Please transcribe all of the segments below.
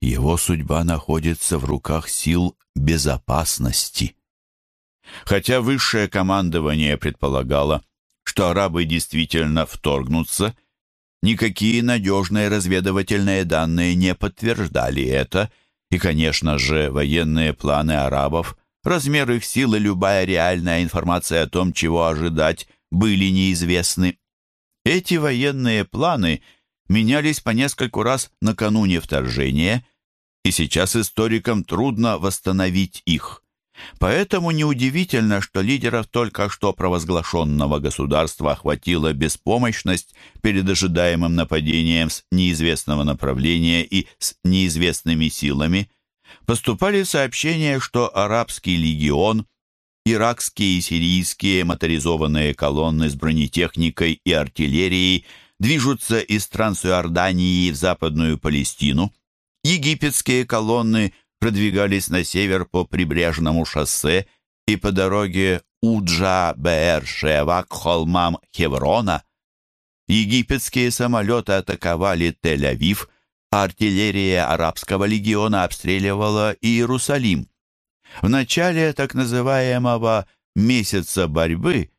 его судьба находится в руках сил безопасности. Хотя высшее командование предполагало, что арабы действительно вторгнутся, никакие надежные разведывательные данные не подтверждали это, и, конечно же, военные планы арабов, размер их сил и любая реальная информация о том, чего ожидать, были неизвестны. Эти военные планы менялись по нескольку раз накануне вторжения, и сейчас историкам трудно восстановить их. Поэтому неудивительно, что лидеров только что провозглашенного государства охватила беспомощность перед ожидаемым нападением с неизвестного направления и с неизвестными силами. Поступали сообщения, что арабский легион, иракские и сирийские моторизованные колонны с бронетехникой и артиллерией движутся из Трансиордании в Западную Палестину. Египетские колонны продвигались на север по прибрежному шоссе и по дороге Уджа-Беэр-Шева к холмам Хеврона. Египетские самолеты атаковали Тель-Авив, а артиллерия арабского легиона обстреливала Иерусалим. В начале так называемого «месяца борьбы»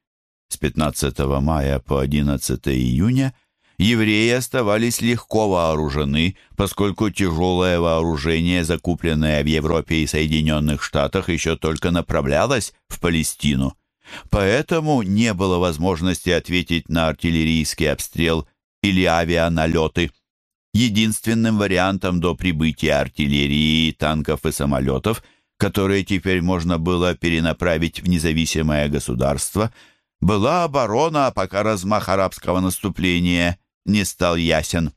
с 15 мая по 11 июня евреи оставались легко вооружены, поскольку тяжелое вооружение, закупленное в Европе и Соединенных Штатах, еще только направлялось в Палестину. Поэтому не было возможности ответить на артиллерийский обстрел или авианалеты. Единственным вариантом до прибытия артиллерии, танков и самолетов, которые теперь можно было перенаправить в независимое государство, была оборона, пока размах арабского наступления не стал ясен.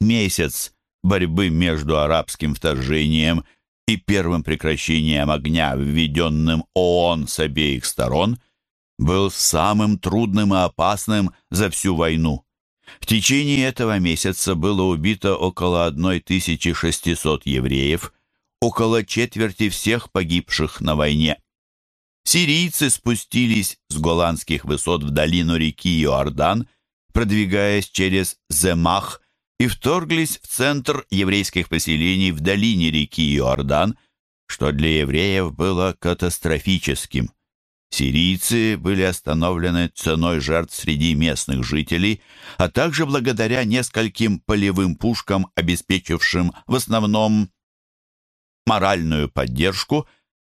Месяц борьбы между арабским вторжением и первым прекращением огня, введенным ООН с обеих сторон, был самым трудным и опасным за всю войну. В течение этого месяца было убито около 1600 евреев, около четверти всех погибших на войне. Сирийцы спустились с голландских высот в долину реки Иордан продвигаясь через Земах, и вторглись в центр еврейских поселений в долине реки Иордан, что для евреев было катастрофическим. Сирийцы были остановлены ценой жертв среди местных жителей, а также благодаря нескольким полевым пушкам, обеспечившим в основном моральную поддержку,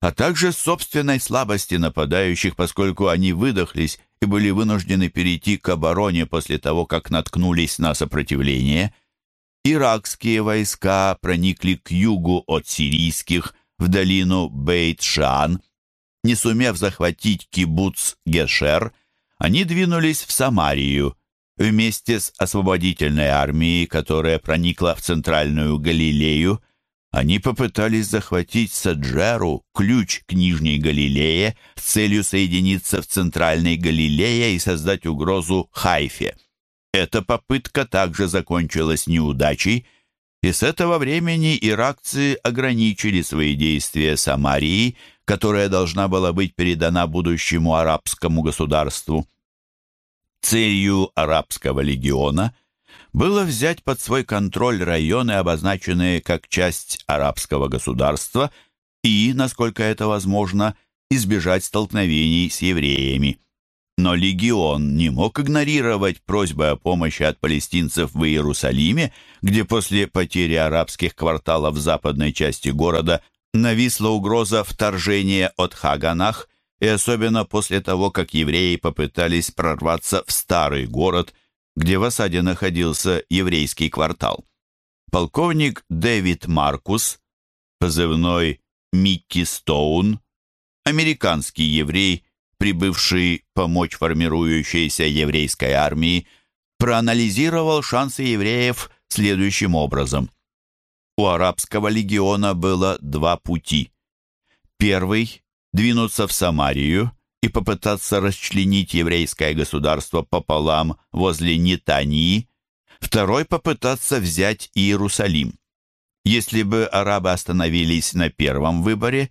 а также собственной слабости нападающих, поскольку они выдохлись и были вынуждены перейти к обороне после того, как наткнулись на сопротивление. Иракские войска проникли к югу от сирийских в долину Бейт-Шан. Не сумев захватить кибуц Гешер, они двинулись в Самарию вместе с освободительной армией, которая проникла в центральную Галилею, они попытались захватить Саджеру, ключ к Нижней Галилее, с целью соединиться в Центральной Галилее и создать угрозу Хайфе. Эта попытка также закончилась неудачей, и с этого времени иракцы ограничили свои действия Самарии, которая должна была быть передана будущему арабскому государству. Целью арабского легиона – было взять под свой контроль районы, обозначенные как часть арабского государства, и, насколько это возможно, избежать столкновений с евреями. Но легион не мог игнорировать просьбы о помощи от палестинцев в Иерусалиме, где после потери арабских кварталов в западной части города нависла угроза вторжения от Хаганах, и особенно после того, как евреи попытались прорваться в старый город – где в осаде находился еврейский квартал. Полковник Дэвид Маркус, позывной Микки Стоун, американский еврей, прибывший помочь формирующейся еврейской армии, проанализировал шансы евреев следующим образом. У арабского легиона было два пути. Первый – двинуться в Самарию и попытаться расчленить еврейское государство пополам возле Нетании, второй попытаться взять Иерусалим. Если бы арабы остановились на первом выборе,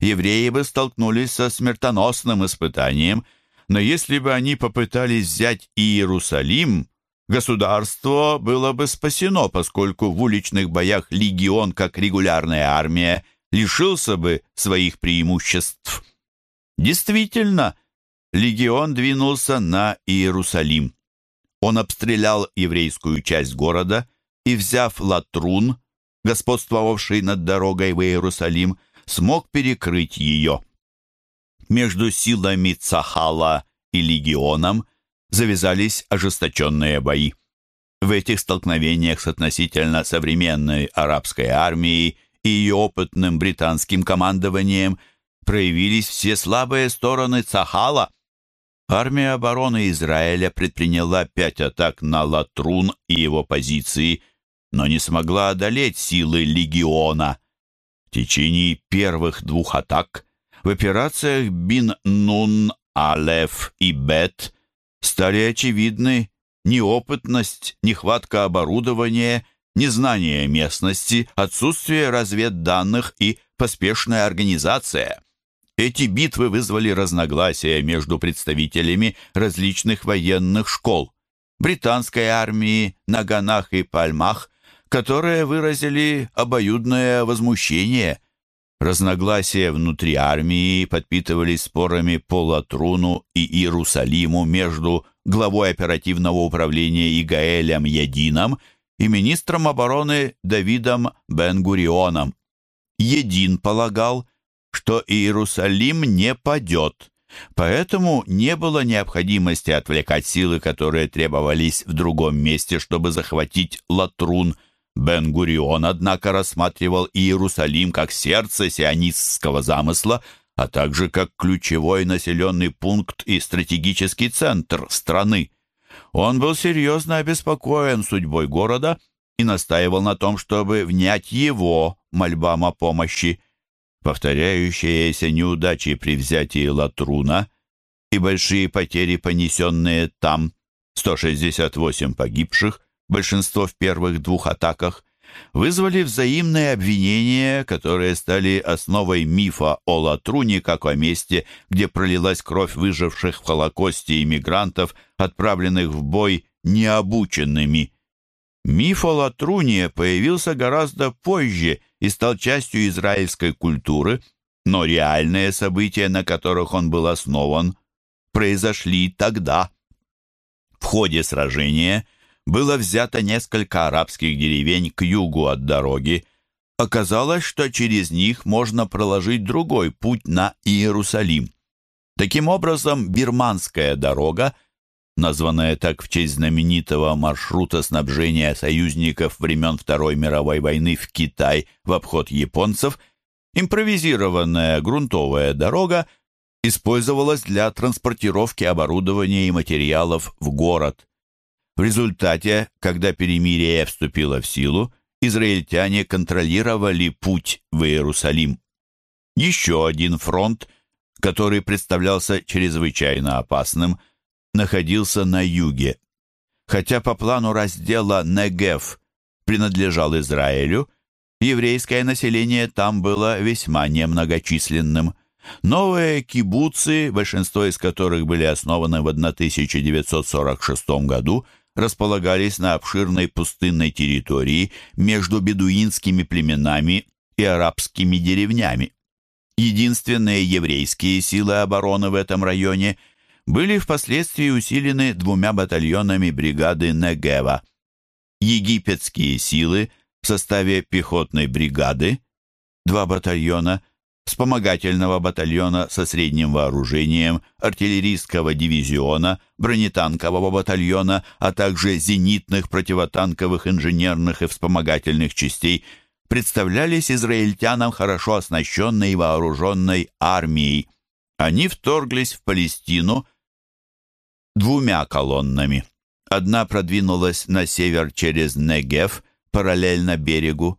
евреи бы столкнулись со смертоносным испытанием, но если бы они попытались взять Иерусалим, государство было бы спасено, поскольку в уличных боях легион, как регулярная армия, лишился бы своих преимуществ. Действительно, легион двинулся на Иерусалим. Он обстрелял еврейскую часть города и, взяв Латрун, господствовавший над дорогой в Иерусалим, смог перекрыть ее. Между силами Цахала и легионом завязались ожесточенные бои. В этих столкновениях с относительно современной арабской армией и ее опытным британским командованием проявились все слабые стороны Цахала. Армия обороны Израиля предприняла пять атак на Латрун и его позиции, но не смогла одолеть силы легиона. В течение первых двух атак в операциях Бин-Нун, Алеф и Бет стали очевидны неопытность, нехватка оборудования, незнание местности, отсутствие разведданных и поспешная организация. Эти битвы вызвали разногласия между представителями различных военных школ, британской армии, Наганах и Пальмах, которые выразили обоюдное возмущение. Разногласия внутри армии подпитывались спорами по Латруну и Иерусалиму между главой оперативного управления Игаэлем Едином и министром обороны Давидом Бен-Гурионом. Един полагал, что Иерусалим не падет, поэтому не было необходимости отвлекать силы, которые требовались в другом месте, чтобы захватить Латрун – Бен-Гурион, однако, рассматривал Иерусалим как сердце сионистского замысла, а также как ключевой населенный пункт и стратегический центр страны. Он был серьезно обеспокоен судьбой города и настаивал на том, чтобы внять его мольбам о помощи. Повторяющиеся неудачи при взятии Латруна и большие потери, понесенные там, 168 погибших, большинство в первых двух атаках, вызвали взаимные обвинения, которые стали основой мифа о Латруне как о месте, где пролилась кровь выживших в Холокосте иммигрантов, отправленных в бой необученными. Миф о Латруне появился гораздо позже и стал частью израильской культуры, но реальные события, на которых он был основан, произошли тогда. В ходе сражения было взято несколько арабских деревень к югу от дороги. Оказалось, что через них можно проложить другой путь на Иерусалим. Таким образом, бирманская дорога, названная так в честь знаменитого маршрута снабжения союзников времен Второй мировой войны в Китай в обход японцев, импровизированная грунтовая дорога, использовалась для транспортировки оборудования и материалов в город. В результате, когда перемирие вступило в силу, израильтяне контролировали путь в Иерусалим. Еще один фронт, который представлялся чрезвычайно опасным, находился на юге. Хотя по плану раздела Негев принадлежал Израилю, еврейское население там было весьма немногочисленным. Новые кибуцы, большинство из которых были основаны в 1946 году, располагались на обширной пустынной территории между бедуинскими племенами и арабскими деревнями. Единственные еврейские силы обороны в этом районе были впоследствии усилены двумя батальонами бригады Негева. Египетские силы в составе пехотной бригады, два батальона – вспомогательного батальона со средним вооружением, артиллерийского дивизиона, бронетанкового батальона, а также зенитных, противотанковых, инженерных и вспомогательных частей представлялись израильтянам хорошо оснащенной и вооруженной армией. Они вторглись в Палестину двумя колоннами. Одна продвинулась на север через Негев, параллельно берегу,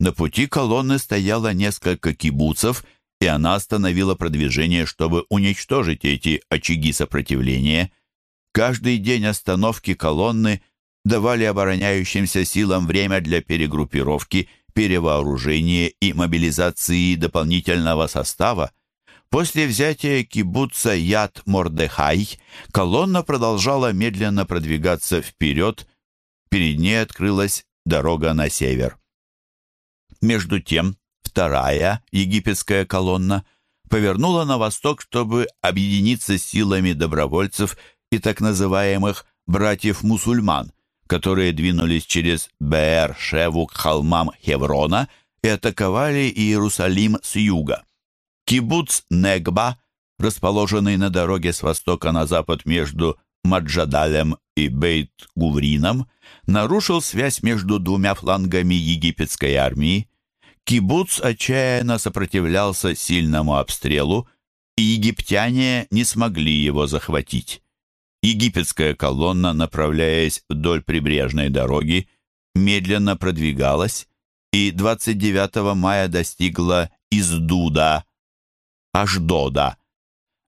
на пути колонны стояло несколько кибуцев, и она остановила продвижение, чтобы уничтожить эти очаги сопротивления. Каждый день остановки колонны давали обороняющимся силам время для перегруппировки, перевооружения и мобилизации дополнительного состава. После взятия кибуца Яд-Мордехай колонна продолжала медленно продвигаться вперед, перед ней открылась дорога на север. Между тем, вторая египетская колонна повернула на восток, чтобы объединиться с силами добровольцев и так называемых «братьев-мусульман», которые двинулись через Беэр-Шеву к холмам Хеврона и атаковали Иерусалим с юга. Кибуц Негба, расположенный на дороге с востока на запад между Маджадалем и Бейт-Гуврином, нарушил связь между двумя флангами египетской армии. Кибуц отчаянно сопротивлялся сильному обстрелу, и египтяне не смогли его захватить. Египетская колонна, направляясь вдоль прибрежной дороги, медленно продвигалась и 29 мая достигла Издуда, Аждода.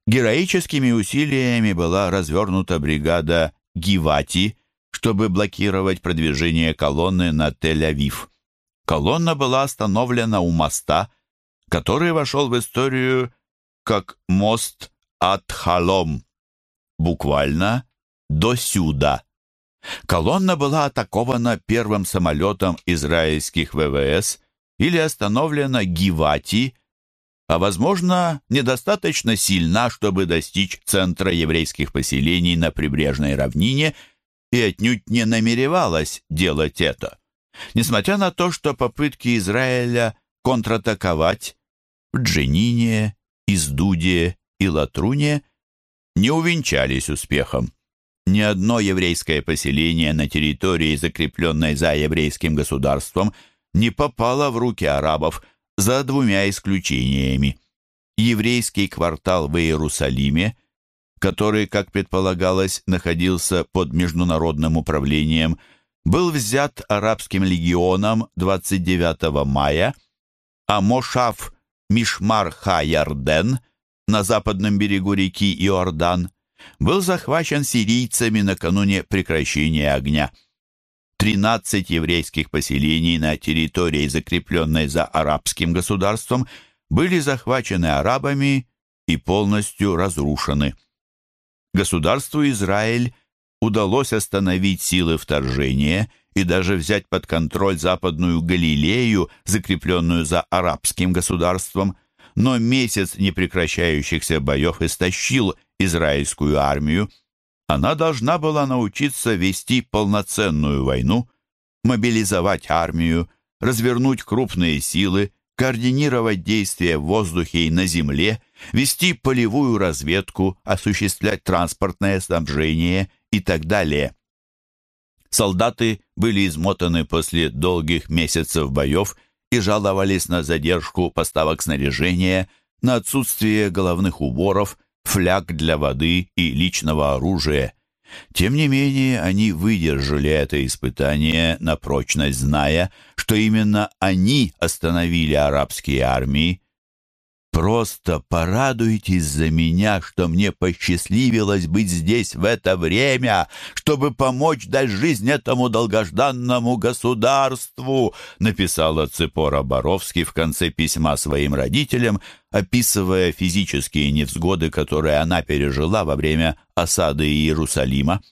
Героическими усилиями была развернута бригада Гивати, чтобы блокировать продвижение колонны на Тель-Авив. Колонна была остановлена у моста, который вошел в историю как мост Ат-Халом, буквально «до сюда». Колонна была атакована первым самолетом израильских ВВС или остановлена Гивати, а, возможно, недостаточно сильна, чтобы достичь центра еврейских поселений на прибрежной равнине и отнюдь не намеревалась делать это. Несмотря на то, что попытки Израиля контратаковать в Дженине, Издуде и Латруне не увенчались успехом. Ни одно еврейское поселение на территории, закрепленной за еврейским государством, не попало в руки арабов – за двумя исключениями. Еврейский квартал в Иерусалиме, который, как предполагалось, находился под международным управлением, был взят арабским легионом 29 мая, а Мошав Мишмар-Ха-Ярден на западном берегу реки Иордан был захвачен сирийцами накануне прекращения огня. 13 еврейских поселений на территории, закрепленной за арабским государством, были захвачены арабами и полностью разрушены. Государству Израиль удалось остановить силы вторжения и даже взять под контроль Западную Галилею, закрепленную за арабским государством, но месяц непрекращающихся боев истощил израильскую армию, она должна была научиться вести полноценную войну, мобилизовать армию, развернуть крупные силы, координировать действия в воздухе и на земле, вести полевую разведку, осуществлять транспортное снабжение и так далее. Солдаты были измотаны после долгих месяцев боев и жаловались на задержку поставок снаряжения, на отсутствие головных уборов – фляг для воды и личного оружия. Тем не менее, они выдержали это испытание на прочность, зная, что именно они остановили арабские армии, Просто порадуйтесь за меня, что мне посчастливилось быть здесь в это время, чтобы помочь дать жизнь этому долгожданному государству», написала Цепора Боровский в конце письма своим родителям, описывая физические невзгоды, которые она пережила во время осады Иерусалима.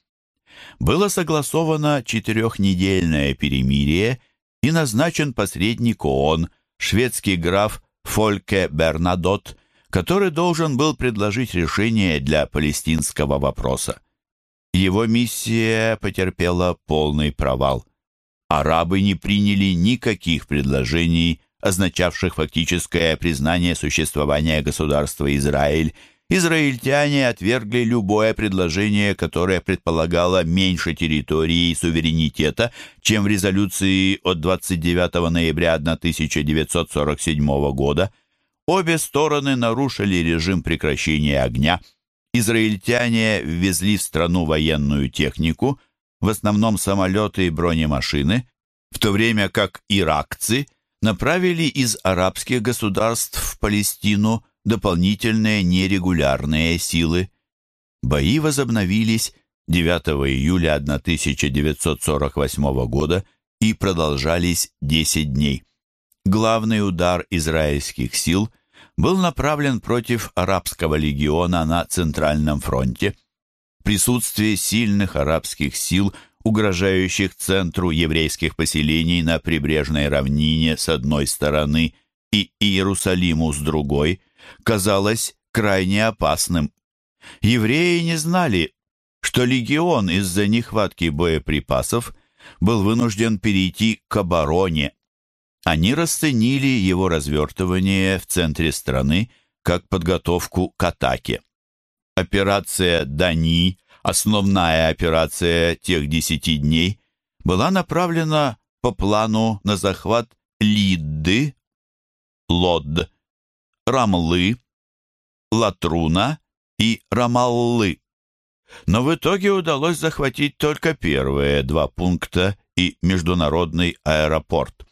Было согласовано четырехнедельное перемирие и назначен посредник ООН, шведский граф Фольке Бернадот, который должен был предложить решение для палестинского вопроса. Его миссия потерпела полный провал. Арабы не приняли никаких предложений, означавших фактическое признание существования государства Израиль израильтяне отвергли любое предложение, которое предполагало меньше территории и суверенитета, чем в резолюции от 29 ноября 1947 года. Обе стороны нарушили режим прекращения огня. Израильтяне ввезли в страну военную технику, в основном самолеты и бронемашины, в то время как иракцы направили из арабских государств в Палестину дополнительные нерегулярные силы. Бои возобновились 9 июля 1948 года и продолжались 10 дней. Главный удар израильских сил был направлен против арабского легиона на Центральном фронте. Присутствие сильных арабских сил, угрожающих центру еврейских поселений на прибрежной равнине с одной стороны и Иерусалиму с другой, казалось крайне опасным. Евреи не знали, что легион из-за нехватки боеприпасов был вынужден перейти к обороне. Они расценили его развертывание в центре страны как подготовку к атаке. Операция «Дани», основная операция тех десяти дней, была направлена по плану на захват Лидды, Лод, Рамлы, Латруна и Рамаллы. Но в итоге удалось захватить только первые два пункта и международный аэропорт.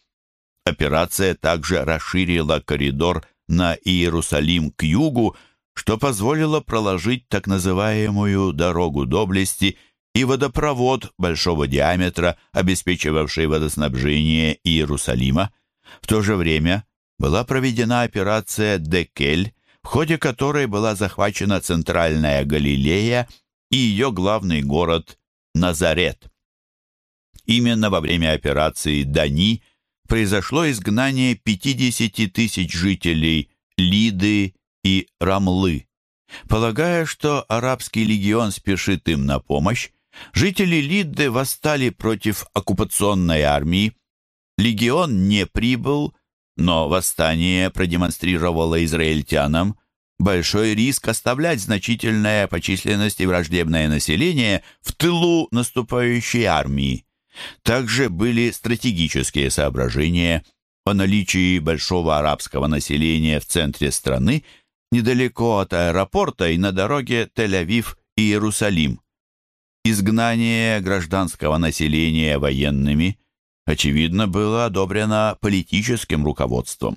Операция также расширила коридор на Иерусалим к югу, что позволило проложить так называемую «дорогу доблести» и водопровод большого диаметра, обеспечивавший водоснабжение Иерусалима. В то же время была проведена операция «Декель», в ходе которой была захвачена центральная Галилея и ее главный город Назарет. Именно во время операции «Дани» произошло изгнание 50 тысяч жителей Лиды и Рамлы. Полагая, что арабский легион спешит им на помощь, жители Лидды восстали против оккупационной армии. Легион не прибыл, но восстание продемонстрировало израильтянам большой риск оставлять значительное по численности враждебное население в тылу наступающей армии. Также были стратегические соображения о наличии большого арабского населения в центре страны, недалеко от аэропорта и на дороге Тель-Авив и Иерусалим. Изгнание гражданского населения военными, очевидно, было одобрено политическим руководством.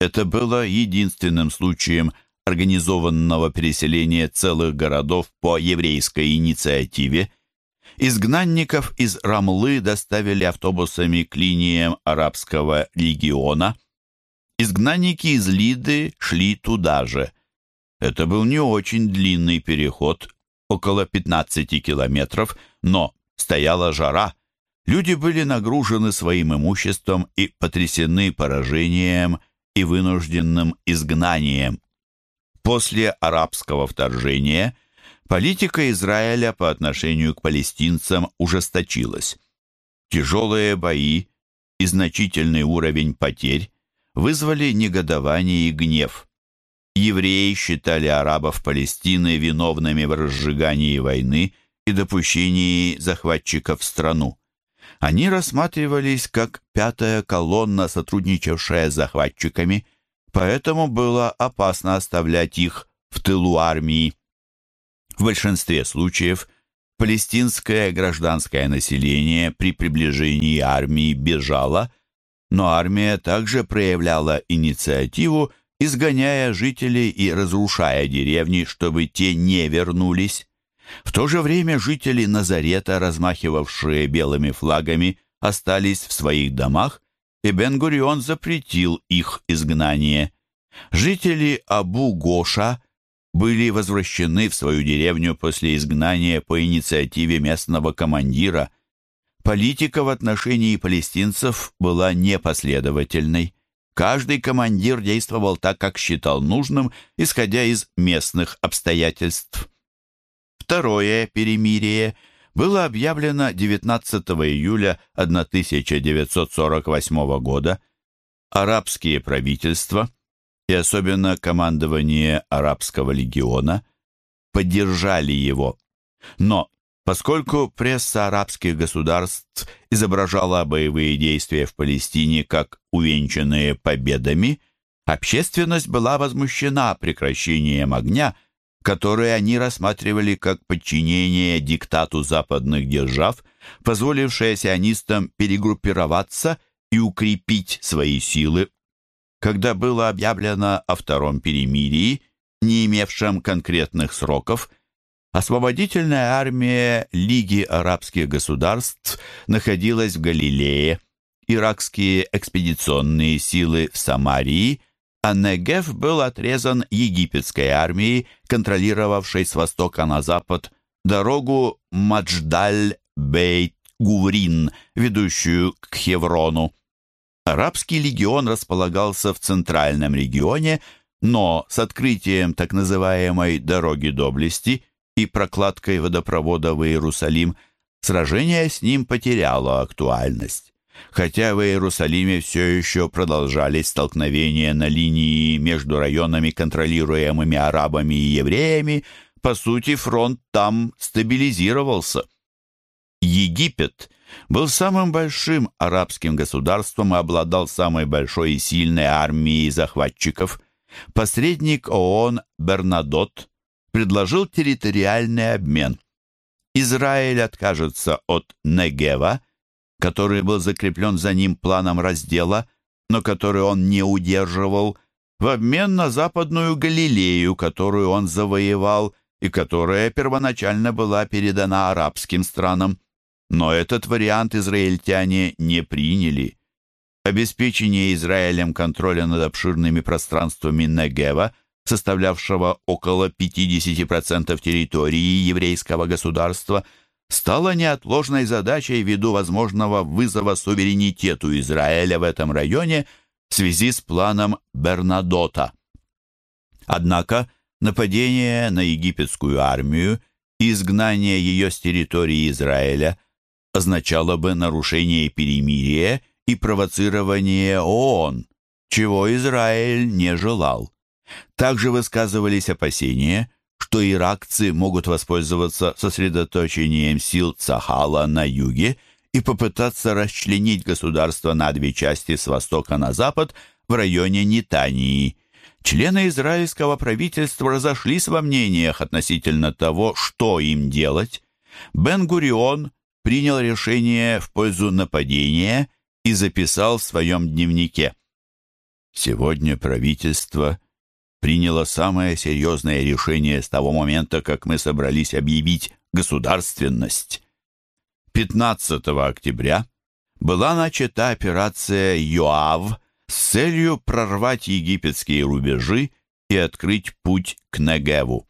Это было единственным случаем организованного переселения целых городов по еврейской инициативе, Изгнанников из Рамлы доставили автобусами к линиям арабского легиона. Изгнанники из Лиды шли туда же. Это был не очень длинный переход, около 15 километров, но стояла жара. Люди были нагружены своим имуществом и потрясены поражением и вынужденным изгнанием. После арабского вторжения – Политика Израиля по отношению к палестинцам ужесточилась. Тяжелые бои и значительный уровень потерь вызвали негодование и гнев. Евреи считали арабов Палестины виновными в разжигании войны и допущении захватчиков в страну. Они рассматривались как пятая колонна, сотрудничавшая с захватчиками, поэтому было опасно оставлять их в тылу армии. В большинстве случаев палестинское гражданское население при приближении армии бежало, но армия также проявляла инициативу, изгоняя жителей и разрушая деревни, чтобы те не вернулись. В то же время жители Назарета, размахивавшие белыми флагами, остались в своих домах, и Бен-Гурион запретил их изгнание. Жители Абу-Гоша были возвращены в свою деревню после изгнания по инициативе местного командира. Политика в отношении палестинцев была непоследовательной. Каждый командир действовал так, как считал нужным, исходя из местных обстоятельств. Второе перемирие было объявлено 19 июля 1948 года. Арабские правительства – и особенно командование арабского легиона поддержали его. Но поскольку пресса арабских государств изображала боевые действия в Палестине как увенчанные победами, общественность была возмущена прекращением огня, которое они рассматривали как подчинение диктату западных держав, позволившее сионистам перегруппироваться и укрепить свои силы. Когда было объявлено о втором перемирии, не имевшем конкретных сроков, освободительная армия Лиги арабских государств находилась в Галилее, иракские экспедиционные силы в Самарии, а Негев был отрезан египетской армией, контролировавшей с востока на запад дорогу Мадждаль-Бейт-Гуврин, ведущую к Хеврону. Арабский легион располагался в центральном регионе, но с открытием так называемой «дороги доблести» и прокладкой водопровода в Иерусалим сражение с ним потеряло актуальность. Хотя в Иерусалиме все еще продолжались столкновения на линии между районами, контролируемыми арабами и евреями, по сути фронт там стабилизировался. Египет был самым большим арабским государством и обладал самой большой и сильной армией захватчиков. Посредник ООН Бернадот предложил территориальный обмен. Израиль откажется от Негева, который был закреплен за ним планом раздела, но который он не удерживал, в обмен на Западную Галилею, которую он завоевал и которая первоначально была передана арабским странам. Но этот вариант израильтяне не приняли. Обеспечение Израилем контроля над обширными пространствами Негева, составлявшего около 50% территории еврейского государства, стало неотложной задачей ввиду возможного вызова суверенитету Израиля в этом районе в связи с планом Бернадота. Однако нападение на египетскую армию и изгнание ее с территории Израиля – означало бы нарушение перемирия и провоцирование ООН, чего Израиль не желал. Также высказывались опасения, что иракцы могут воспользоваться сосредоточением сил Цахала на юге и попытаться расчленить государство на две части с востока на запад в районе Нитании. Члены израильского правительства разошлись во мнениях относительно того, что им делать. Бен-Гурион принял решение в пользу нападения и записал в своем дневнике. «Сегодня правительство приняло самое серьезное решение с того момента, как мы собрались объявить государственность. 15 октября была начата операция «Йоав» с целью прорвать египетские рубежи и открыть путь к Негеву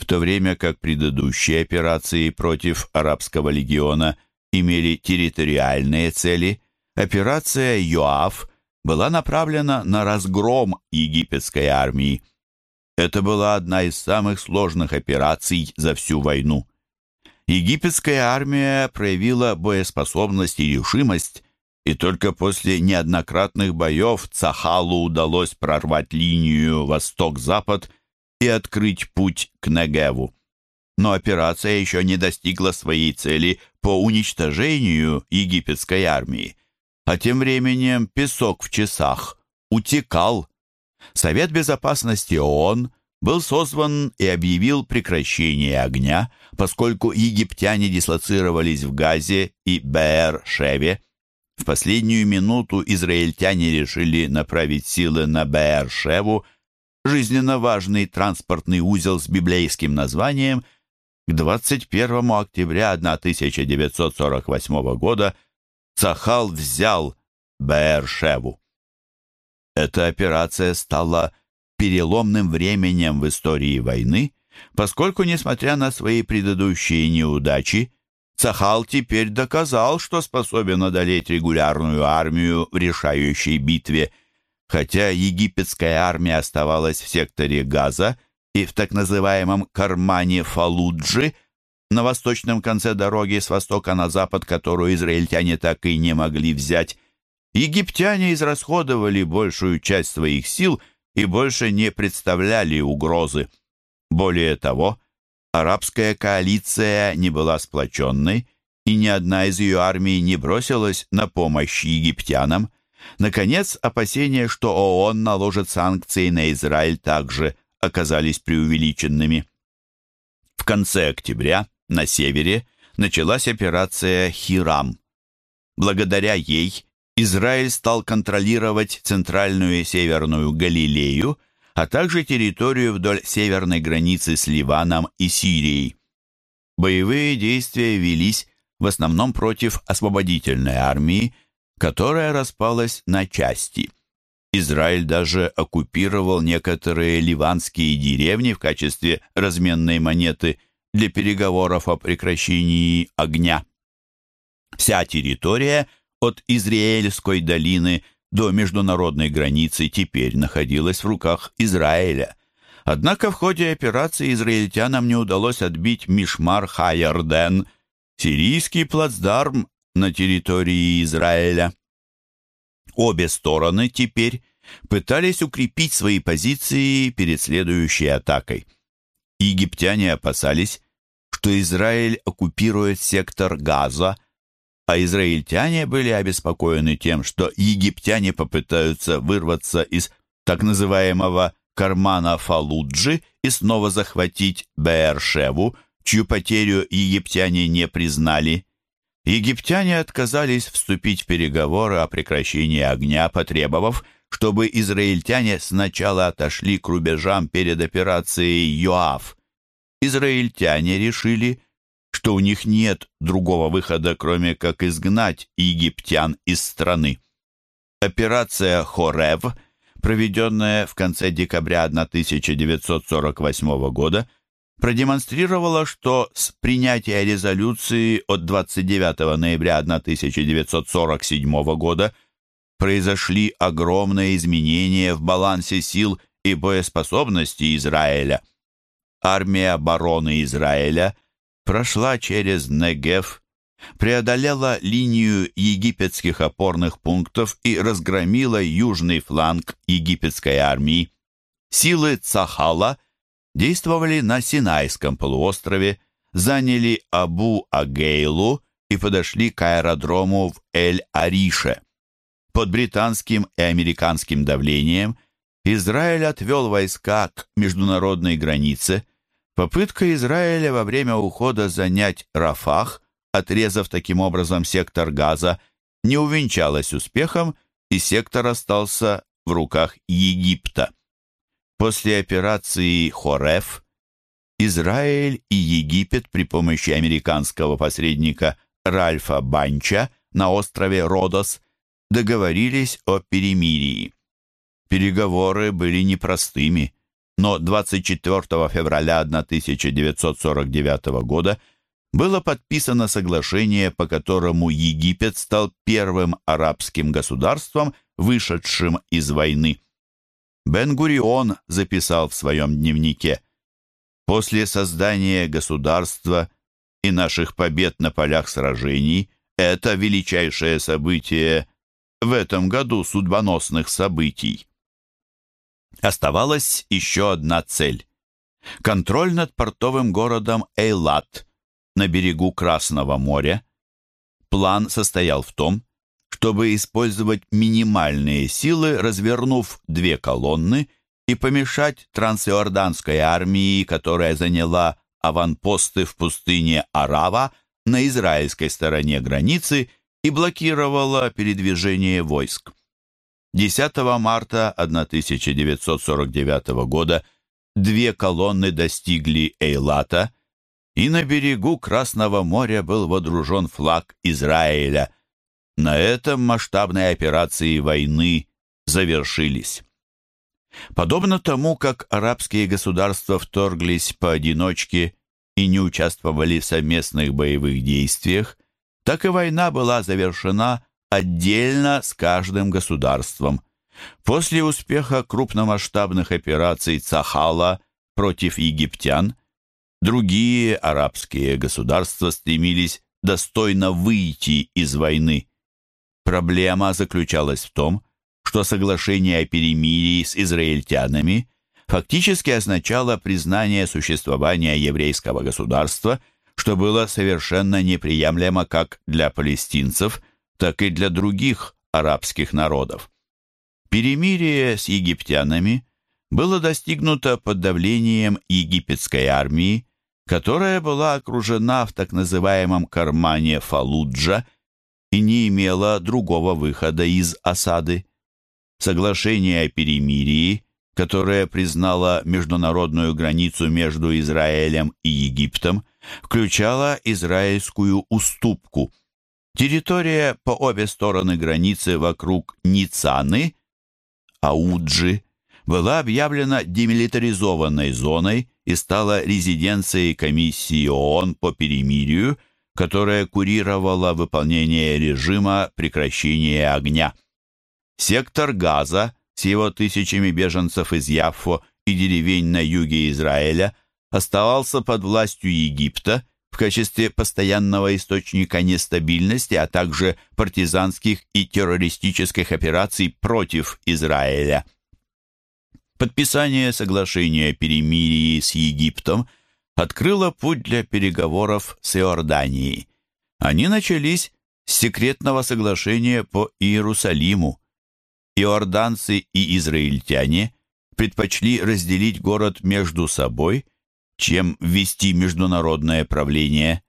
в то время как предыдущие операции против арабского легиона имели территориальные цели, операция «Йоав» была направлена на разгром египетской армии. Это была одна из самых сложных операций за всю войну. Египетская армия проявила боеспособность и решимость, и только после неоднократных боев Цахалу удалось прорвать линию восток-запад и открыть путь к Негеву. Но операция еще не достигла своей цели по уничтожению египетской армии. А тем временем песок в часах утекал. Совет безопасности ООН был созван и объявил прекращение огня, поскольку египтяне дислоцировались в Газе и Беэр-Шеве. В последнюю минуту израильтяне решили направить силы на Беэр-Шеву, жизненно важный транспортный узел с библейским названием, к 21 октября 1948 года Цахал взял Беэр-Шеву. Эта операция стала переломным временем в истории войны, поскольку, несмотря на свои предыдущие неудачи, Цахал теперь доказал, что способен одолеть регулярную армию в решающей битве – Хотя египетская армия оставалась в секторе Газа и в так называемом кармане Фалуджи, на восточном конце дороги с востока на запад, которую израильтяне так и не могли взять, египтяне израсходовали большую часть своих сил и больше не представляли угрозы. Более того, арабская коалиция не была сплоченной, и ни одна из ее армий не бросилась на помощь египтянам. Наконец, опасения, что ООН наложит санкции на Израиль, также оказались преувеличенными. В конце октября на севере началась операция «Хирам». Благодаря ей Израиль стал контролировать центральную и северную Галилею, а также территорию вдоль северной границы с Ливаном и Сирией. Боевые действия велись в основном против освободительной армии, которая распалась на части. Израиль даже оккупировал некоторые ливанские деревни в качестве разменной монеты для переговоров о прекращении огня. Вся территория от Израильской долины до международной границы теперь находилась в руках Израиля. Однако в ходе операции израильтянам не удалось отбить Мишмар-Хайарден, сирийский плацдарм на территории Израиля. Обе стороны теперь пытались укрепить свои позиции перед следующей атакой. Египтяне опасались, что Израиль оккупирует сектор Газа, а израильтяне были обеспокоены тем, что египтяне попытаются вырваться из так называемого кармана Фалуджи и снова захватить Беэршеву, чью потерю египтяне не признали. Египтяне отказались вступить в переговоры о прекращении огня, потребовав, чтобы израильтяне сначала отошли к рубежам перед операцией Йоав. Израильтяне решили, что у них нет другого выхода, кроме как изгнать египтян из страны. Операция Хорев, проведенная в конце декабря 1948 года, продемонстрировала, что с принятия резолюции от 29 ноября 1947 года произошли огромные изменения в балансе сил и боеспособности Израиля. Армия обороны Израиля прошла через Негев, преодолела линию египетских опорных пунктов и разгромила южный фланг египетской армии. Силы Цахала – действовали на Синайском полуострове, заняли Абу-Агейлу и подошли к аэродрому в Эль-Арише. Под британским и американским давлением Израиль отвел войска к международной границе. Попытка Израиля во время ухода занять Рафах, отрезав таким образом сектор Газа, не увенчалась успехом, и сектор остался в руках Египта. После операции «Хореф» Израиль и Египет при помощи американского посредника Ральфа Банча на острове Родос договорились о перемирии. Переговоры были непростыми, но 24 февраля 1949 года было подписано соглашение, по которому Египет стал первым арабским государством, вышедшим из войны. Бен-Гурион записал в своем дневнике «После создания государства и наших побед на полях сражений это величайшее событие в этом году судьбоносных событий». Оставалась еще одна цель – контроль над портовым городом Эйлат на берегу Красного моря. План состоял в том, чтобы использовать минимальные силы, развернув две колонны и помешать трансиорданской армии, которая заняла аванпосты в пустыне Арава на израильской стороне границы и блокировала передвижение войск. 10 марта 1949 года две колонны достигли Эйлата, и на берегу Красного моря был водружен флаг Израиля – на этом масштабные операции войны завершились. Подобно тому, как арабские государства вторглись поодиночке и не участвовали в совместных боевых действиях, так и война была завершена отдельно с каждым государством. После успеха крупномасштабных операций Цахала против египтян, другие арабские государства стремились достойно выйти из войны. Проблема заключалась в том, что соглашение о перемирии с израильтянами фактически означало признание существования еврейского государства, что было совершенно неприемлемо как для палестинцев, так и для других арабских народов. Перемирие с египтянами было достигнуто под давлением египетской армии, которая была окружена в так называемом кармане Фалуджа – и не имела другого выхода из осады. Соглашение о перемирии, которое признало международную границу между Израилем и Египтом, включало израильскую уступку. Территория по обе стороны границы вокруг Ницаны, Ауджи была объявлена демилитаризованной зоной и стала резиденцией комиссии ООН по перемирию, которая курировала выполнение режима прекращения огня. Сектор Газа с его тысячами беженцев из Яффо и деревень на юге Израиля оставался под властью Египта в качестве постоянного источника нестабильности, а также партизанских и террористических операций против Израиля. Подписание соглашения о перемирии с Египтом открыло путь для переговоров с Иорданией. Они начались с секретного соглашения по Иерусалиму. Иорданцы и израильтяне предпочли разделить город между собой – чем ввести международное правление.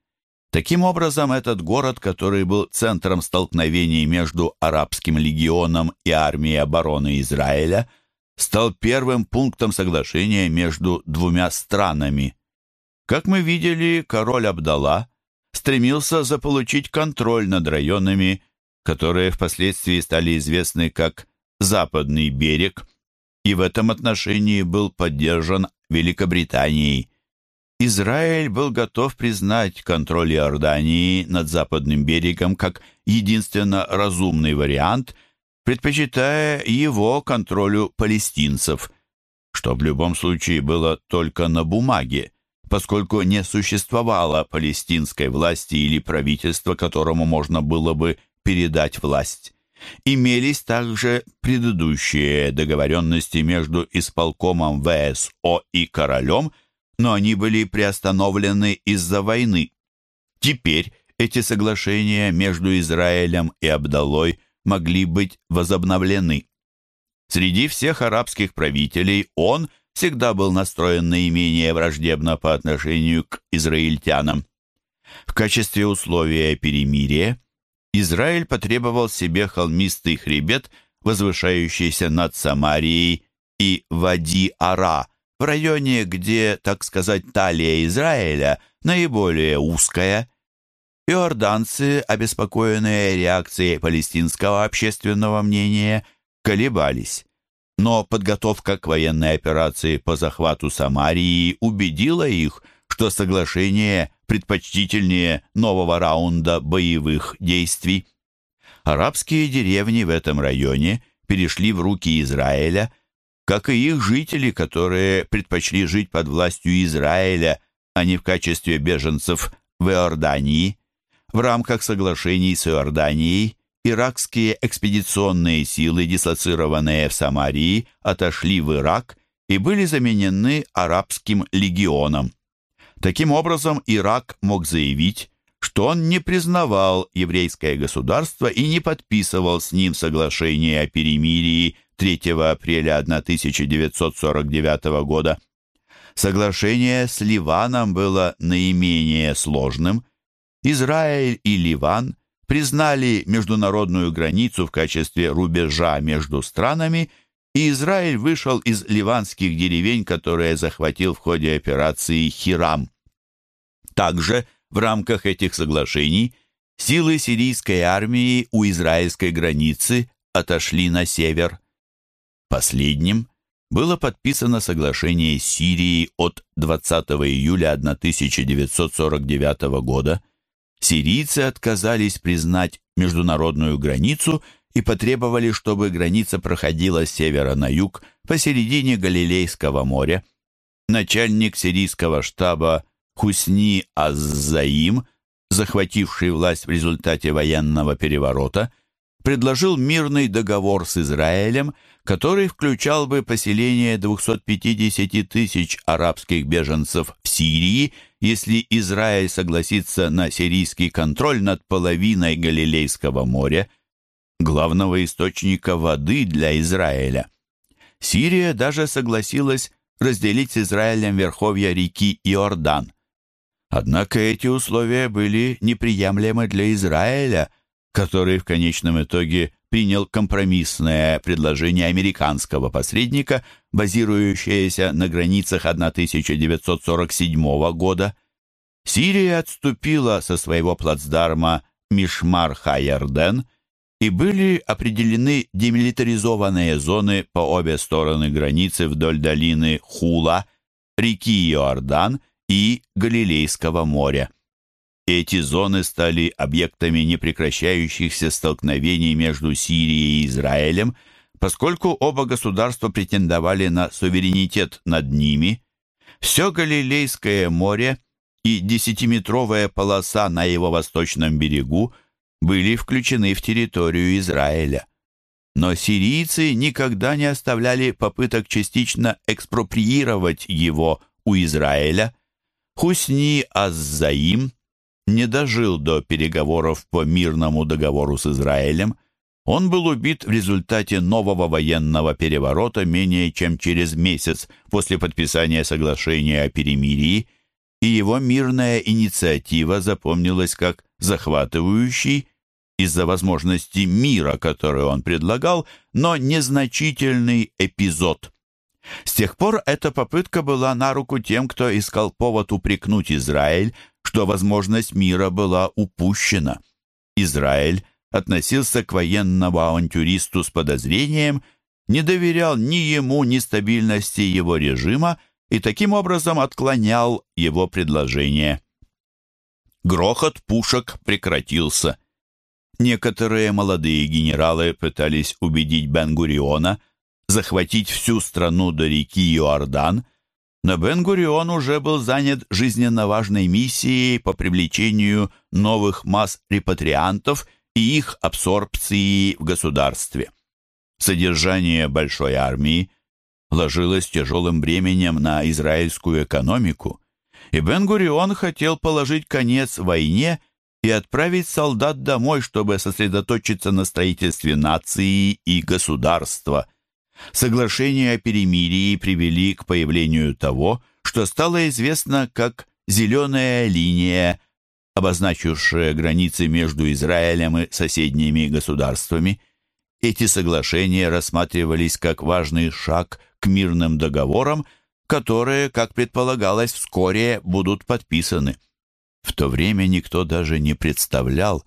Таким образом, этот город, который был центром столкновений между арабским легионом и армией обороны Израиля, стал первым пунктом соглашения между двумя странами. Как мы видели, король Абдалла стремился заполучить контроль над районами, которые впоследствии стали известны как «Западный берег», и в этом отношении был поддержан Великобританией. Израиль был готов признать контроль Иордании над западным берегом как единственно разумный вариант, предпочитая его контролю палестинцев, что в любом случае было только на бумаге, поскольку не существовало палестинской власти или правительства, которому можно было бы передать власть. Имелись также предыдущие договоренности между исполкомом ВСО и королем – но они были приостановлены из-за войны. Теперь эти соглашения между Израилем и Абдалой могли быть возобновлены. Среди всех арабских правителей он всегда был настроен наименее враждебно по отношению к израильтянам. В качестве условия перемирия Израиль потребовал себе холмистый хребет, возвышающийся над Самарией и Вади-Ара, в районе, где, так сказать, талия Израиля наиболее узкая. Иорданцы, обеспокоенные реакцией палестинского общественного мнения, колебались. Но подготовка к военной операции по захвату Самарии убедила их, что соглашение предпочтительнее нового раунда боевых действий. Арабские деревни в этом районе перешли в руки Израиля – как и их жители, которые предпочли жить под властью Израиля, а не в качестве беженцев в Иордании. В рамках соглашений с Иорданией иракские экспедиционные силы, дислоцированные в Самарии, отошли в Ирак и были заменены арабским легионом. Таким образом, Ирак мог заявить, что он не признавал еврейское государство и не подписывал с ним соглашение о перемирии 3 апреля 1949 года. Соглашение с Ливаном было наименее сложным. Израиль и Ливан признали международную границу в качестве рубежа между странами, и Израиль вышел из ливанских деревень, которые захватил в ходе операции «Хирам». Также в рамках этих соглашений силы сирийской армии у израильской границы отошли на север. Последним было подписано соглашение с Сирией от 20 июля 1949 года. Сирийцы отказались признать международную границу и потребовали, чтобы граница проходила с севера на юг посередине Галилейского моря. Начальник сирийского штаба Хусни Аззаим, захвативший власть в результате военного переворота, предложил мирный договор с Израилем, который включал бы поселение 250 тысяч арабских беженцев в Сирии, если Израиль согласится на сирийский контроль над половиной Галилейского моря, главного источника воды для Израиля. Сирия даже согласилась разделить с Израилем верховья реки Иордан. Однако эти условия были неприемлемы для Израиля – который в конечном итоге принял компромиссное предложение американского посредника, базирующееся на границах 1947 года. Сирия отступила со своего плацдарма Мишмар-Хайерден и были определены демилитаризованные зоны по обе стороны границы вдоль долины Хула, реки Иордан и Галилейского моря. Эти зоны стали объектами непрекращающихся столкновений между Сирией и Израилем, поскольку оба государства претендовали на суверенитет над ними. Все Галилейское море и десятиметровая полоса на его восточном берегу были включены в территорию Израиля. Но сирийцы никогда не оставляли попыток частично экспроприировать его у Израиля. Хусни Аззаим не дожил до переговоров по мирному договору с Израилем. Он был убит в результате нового военного переворота менее чем через месяц после подписания соглашения о перемирии, и его мирная инициатива запомнилась как захватывающий из-за возможности мира, который он предлагал, но незначительный эпизод. С тех пор эта попытка была на руку тем, кто искал повод упрекнуть Израиль, что возможность мира была упущена. Израиль относился к военному авантюристу с подозрением, не доверял ни ему, ни стабильности его режима и таким образом отклонял его предложение. Грохот пушек прекратился. Некоторые молодые генералы пытались убедить Бен-Гуриона захватить всю страну до реки Иордан, но Бен-Гурион уже был занят жизненно важной миссией по привлечению новых масс репатриантов и их абсорбции в государстве. Содержание большой армии ложилось тяжелым бременем на израильскую экономику, и Бен-Гурион хотел положить конец войне и отправить солдат домой, чтобы сосредоточиться на строительстве нации и государства. Соглашения о перемирии привели к появлению того, что стало известно как «зеленая линия», обозначившая границы между Израилем и соседними государствами. Эти соглашения рассматривались как важный шаг к мирным договорам, которые, как предполагалось, вскоре будут подписаны. В то время никто даже не представлял,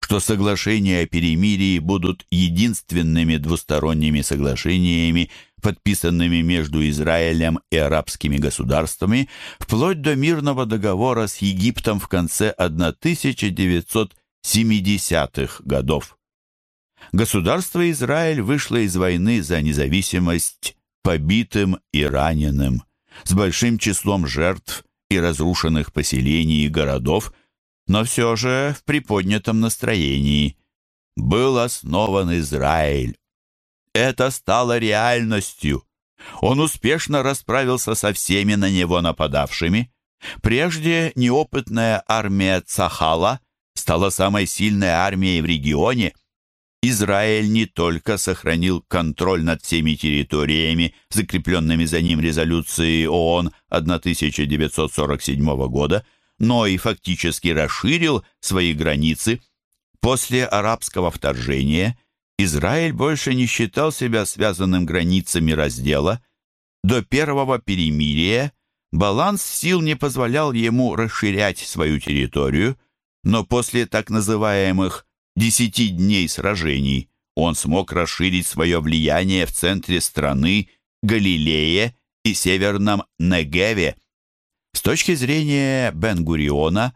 что соглашения о перемирии будут единственными двусторонними соглашениями, подписанными между Израилем и арабскими государствами, вплоть до мирного договора с Египтом в конце 1970-х годов. Государство Израиль вышло из войны за независимость побитым и раненым, с большим числом жертв и разрушенных поселений и городов, но все же в приподнятом настроении. Был основан Израиль. Это стало реальностью. Он успешно расправился со всеми на него нападавшими. Прежде неопытная армия Цахала стала самой сильной армией в регионе – Израиль не только сохранил контроль над всеми территориями, закрепленными за ним резолюцией ООН 1947 года, но и фактически расширил свои границы. После арабского вторжения Израиль больше не считал себя связанным границами раздела. До первого перемирия баланс сил не позволял ему расширять свою территорию, но после так называемых десяти дней сражений он смог расширить свое влияние в центре страны, Галилее и северном Негеве. С точки зрения Бен-Гуриона,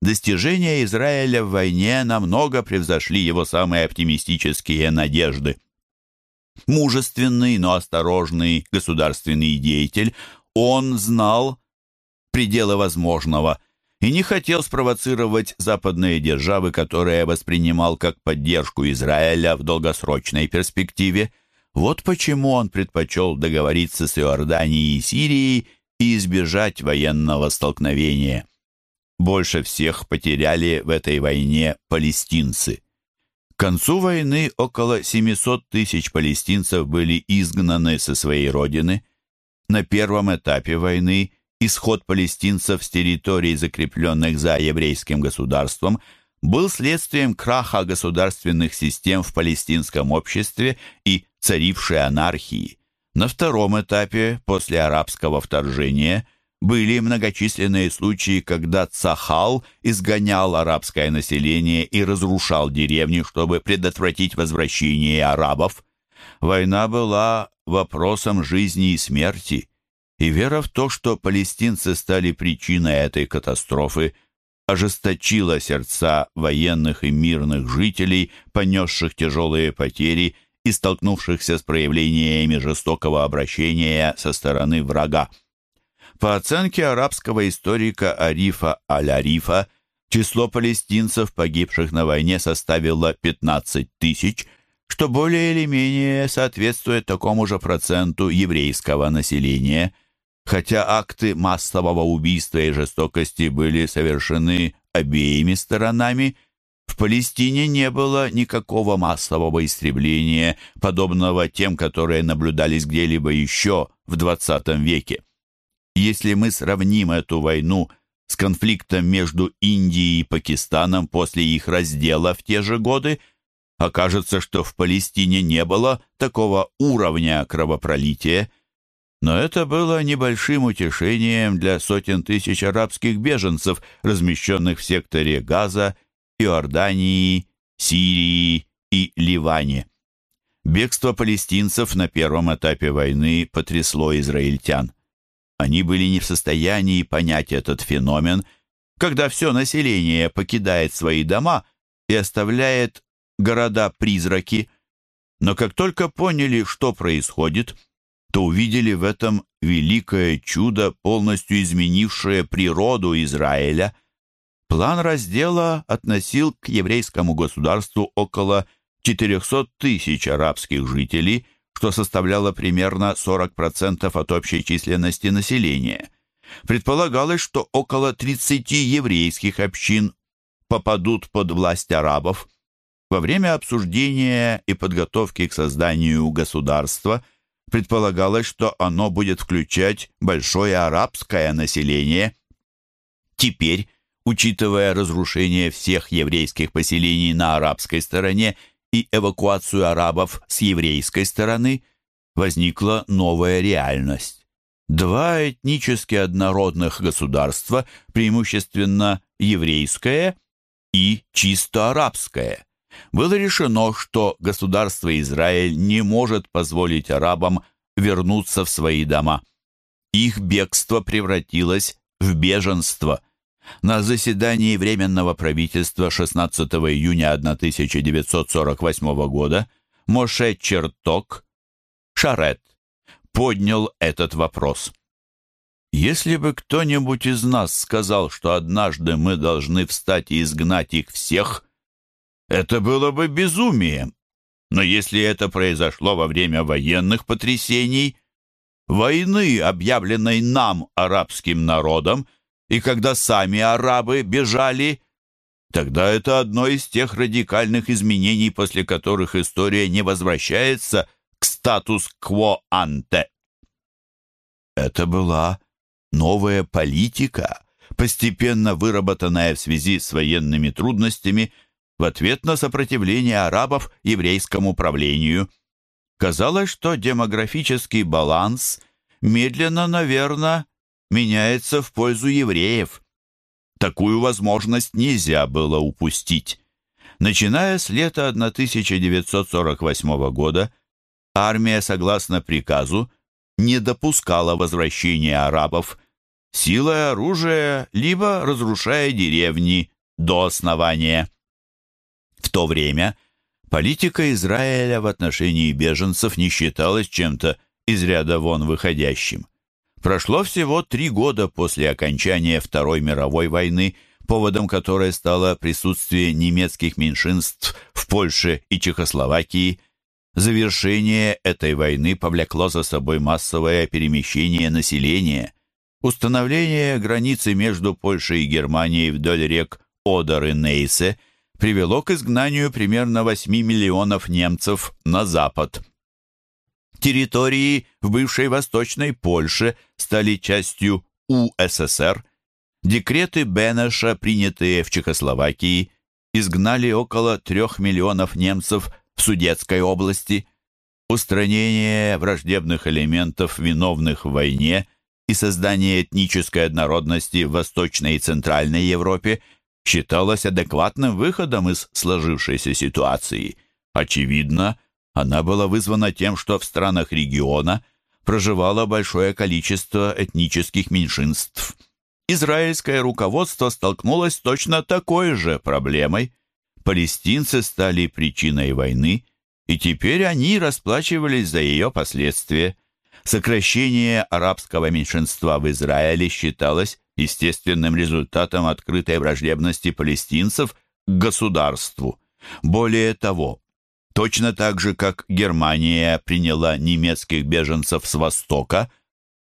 достижения Израиля в войне намного превзошли его самые оптимистические надежды. Мужественный, но осторожный государственный деятель, он знал пределы возможного и не хотел спровоцировать западные державы, которые воспринимал как поддержку Израиля в долгосрочной перспективе. Вот почему он предпочел договориться с Иорданией и Сирией и избежать военного столкновения. Больше всех потеряли в этой войне палестинцы. К концу войны около 700 тысяч палестинцев были изгнаны со своей родины. На первом этапе войны исход палестинцев с территорий, закрепленных за еврейским государством, был следствием краха государственных систем в палестинском обществе и царившей анархии. На втором этапе, после арабского вторжения, были многочисленные случаи, когда Цахал изгонял арабское население и разрушал деревни, чтобы предотвратить возвращение арабов. Война была вопросом жизни и смерти, и вера в то, что палестинцы стали причиной этой катастрофы, ожесточила сердца военных и мирных жителей, понесших тяжелые потери и столкнувшихся с проявлениями жестокого обращения со стороны врага. По оценке арабского историка Арифа Аль-Арифа, число палестинцев, погибших на войне, составило 15 тысяч, что более или менее соответствует такому же проценту еврейского населения. Хотя акты массового убийства и жестокости были совершены обеими сторонами, в Палестине не было никакого массового истребления, подобного тем, которые наблюдались где-либо еще в XX веке. Если мы сравним эту войну с конфликтом между Индией и Пакистаном после их раздела в те же годы, окажется, что в Палестине не было такого уровня кровопролития. Но это было небольшим утешением для сотен тысяч арабских беженцев, размещенных в секторе Газа, Иордании, Сирии и Ливане. Бегство палестинцев на первом этапе войны потрясло израильтян. Они были не в состоянии понять этот феномен, когда все население покидает свои дома и оставляет города-призраки. Но как только поняли, что происходит, то увидели в этом великое чудо, полностью изменившее природу Израиля. План раздела относил к еврейскому государству около 400 тысяч арабских жителей – что составляло примерно 40% от общей численности населения. Предполагалось, что около 30 еврейских общин попадут под власть арабов. Во время обсуждения и подготовки к созданию государства предполагалось, что оно будет включать большое арабское население. Теперь, учитывая разрушение всех еврейских поселений на арабской стороне и эвакуацию арабов с еврейской стороны, возникла новая реальность. Два этнически однородных государства, преимущественно еврейское и чисто арабское. Было решено, что государство Израиль не может позволить арабам вернуться в свои дома. Их бегство превратилось в беженство. На заседании Временного правительства 16 июня 1948 года Моше Черток, Шарет, поднял этот вопрос. Если бы кто-нибудь из нас сказал, что однажды мы должны встать и изгнать их всех, это было бы безумием. Но если это произошло во время военных потрясений, войны, объявленной нам, арабским народом, и когда сами арабы бежали, тогда это одно из тех радикальных изменений, после которых история не возвращается к статус-кво-анте. Это была новая политика, постепенно выработанная в связи с военными трудностями в ответ на сопротивление арабов еврейскому правлению. Казалось, что демографический баланс медленно, наверное, меняется в пользу евреев. Такую возможность нельзя было упустить. Начиная с лета 1948 года, армия, согласно приказу, не допускала возвращения арабов силой оружия, либо разрушая деревни до основания. В то время политика Израиля в отношении беженцев не считалась чем-то из ряда вон выходящим. Прошло всего три года после окончания Второй мировой войны, поводом которой стало присутствие немецких меньшинств в Польше и Чехословакии. Завершение этой войны повлекло за собой массовое перемещение населения. Установление границы между Польшей и Германией вдоль рек Одер и Нейсе привело к изгнанию примерно 8 миллионов немцев на запад. Территории в бывшей Восточной Польше стали частью УССР. Декреты Бенеша, принятые в Чехословакии, изгнали около трех миллионов немцев в Судетской области. Устранение враждебных элементов, виновных в войне, и создание этнической однородности в Восточной и Центральной Европе считалось адекватным выходом из сложившейся ситуации. Очевидно, она была вызвана тем, что в странах региона проживало большое количество этнических меньшинств. Израильское руководство столкнулось с точно такой же проблемой. Палестинцы стали причиной войны, и теперь они расплачивались за ее последствия. Сокращение арабского меньшинства в Израиле считалось естественным результатом открытой враждебности палестинцев к государству. Более того, точно так же, как Германия приняла немецких беженцев с Востока,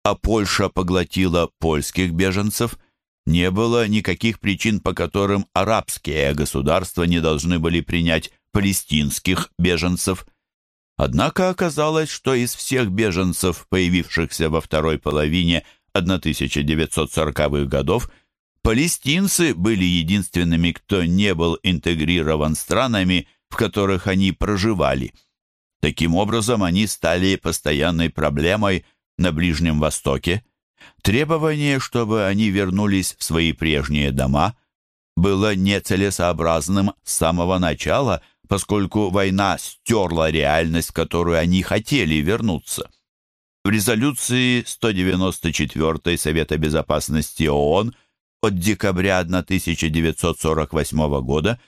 а Польша поглотила польских беженцев, не было никаких причин, по которым арабские государства не должны были принять палестинских беженцев. Однако оказалось, что из всех беженцев, появившихся во второй половине 1940-х годов, палестинцы были единственными, кто не был интегрирован странами, в которых они проживали. Таким образом, они стали постоянной проблемой на Ближнем Востоке. Требование, чтобы они вернулись в свои прежние дома, было нецелесообразным с самого начала, поскольку война стерла реальность, в которую они хотели вернуться. В резолюции 194 Совета Безопасности ООН от декабря 1948 года,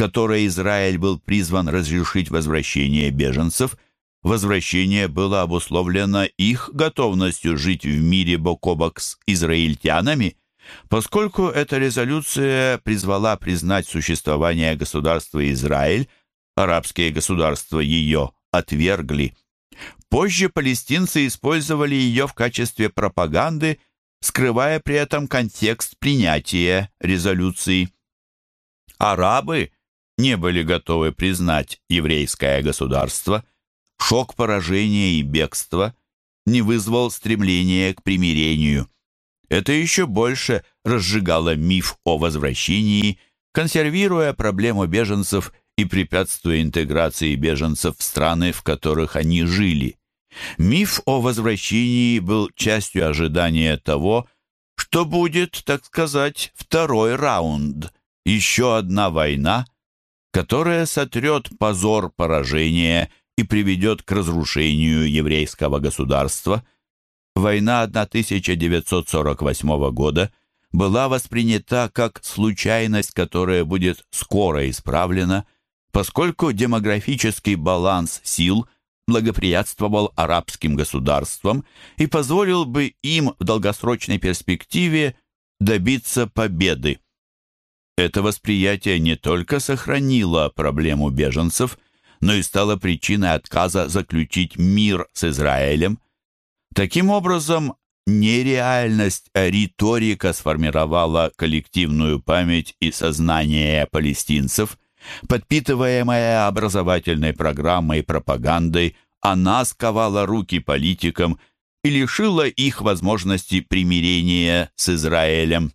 которой Израиль был призван разрешить возвращение беженцев, возвращение было обусловлено их готовностью жить в мире бок о бок с израильтянами, поскольку эта резолюция призвала признать существование государства Израиль, арабские государства ее отвергли. Позже палестинцы использовали ее в качестве пропаганды, скрывая при этом контекст принятия резолюции. Арабы не были готовы признать еврейское государство. Шок поражения и бегства не вызвал стремления к примирению. Это еще больше разжигало миф о возвращении, консервируя проблему беженцев и препятствуя интеграции беженцев в страны, в которых они жили. Миф о возвращении был частью ожидания того, что будет, так сказать, второй раунд, еще одна война, которая сотрет позор поражения и приведет к разрушению еврейского государства. Война 1948 года была воспринята как случайность, которая будет скоро исправлена, поскольку демографический баланс сил – благоприятствовал арабским государствам и позволил бы им в долгосрочной перспективе добиться победы. Это восприятие не только сохранило проблему беженцев, но и стало причиной отказа заключить мир с Израилем. Таким образом, не реальность, а риторика сформировала коллективную память и сознание палестинцев – Подпитываемая образовательной программой и пропагандой, она сковала руки политикам и лишила их возможности примирения с Израилем.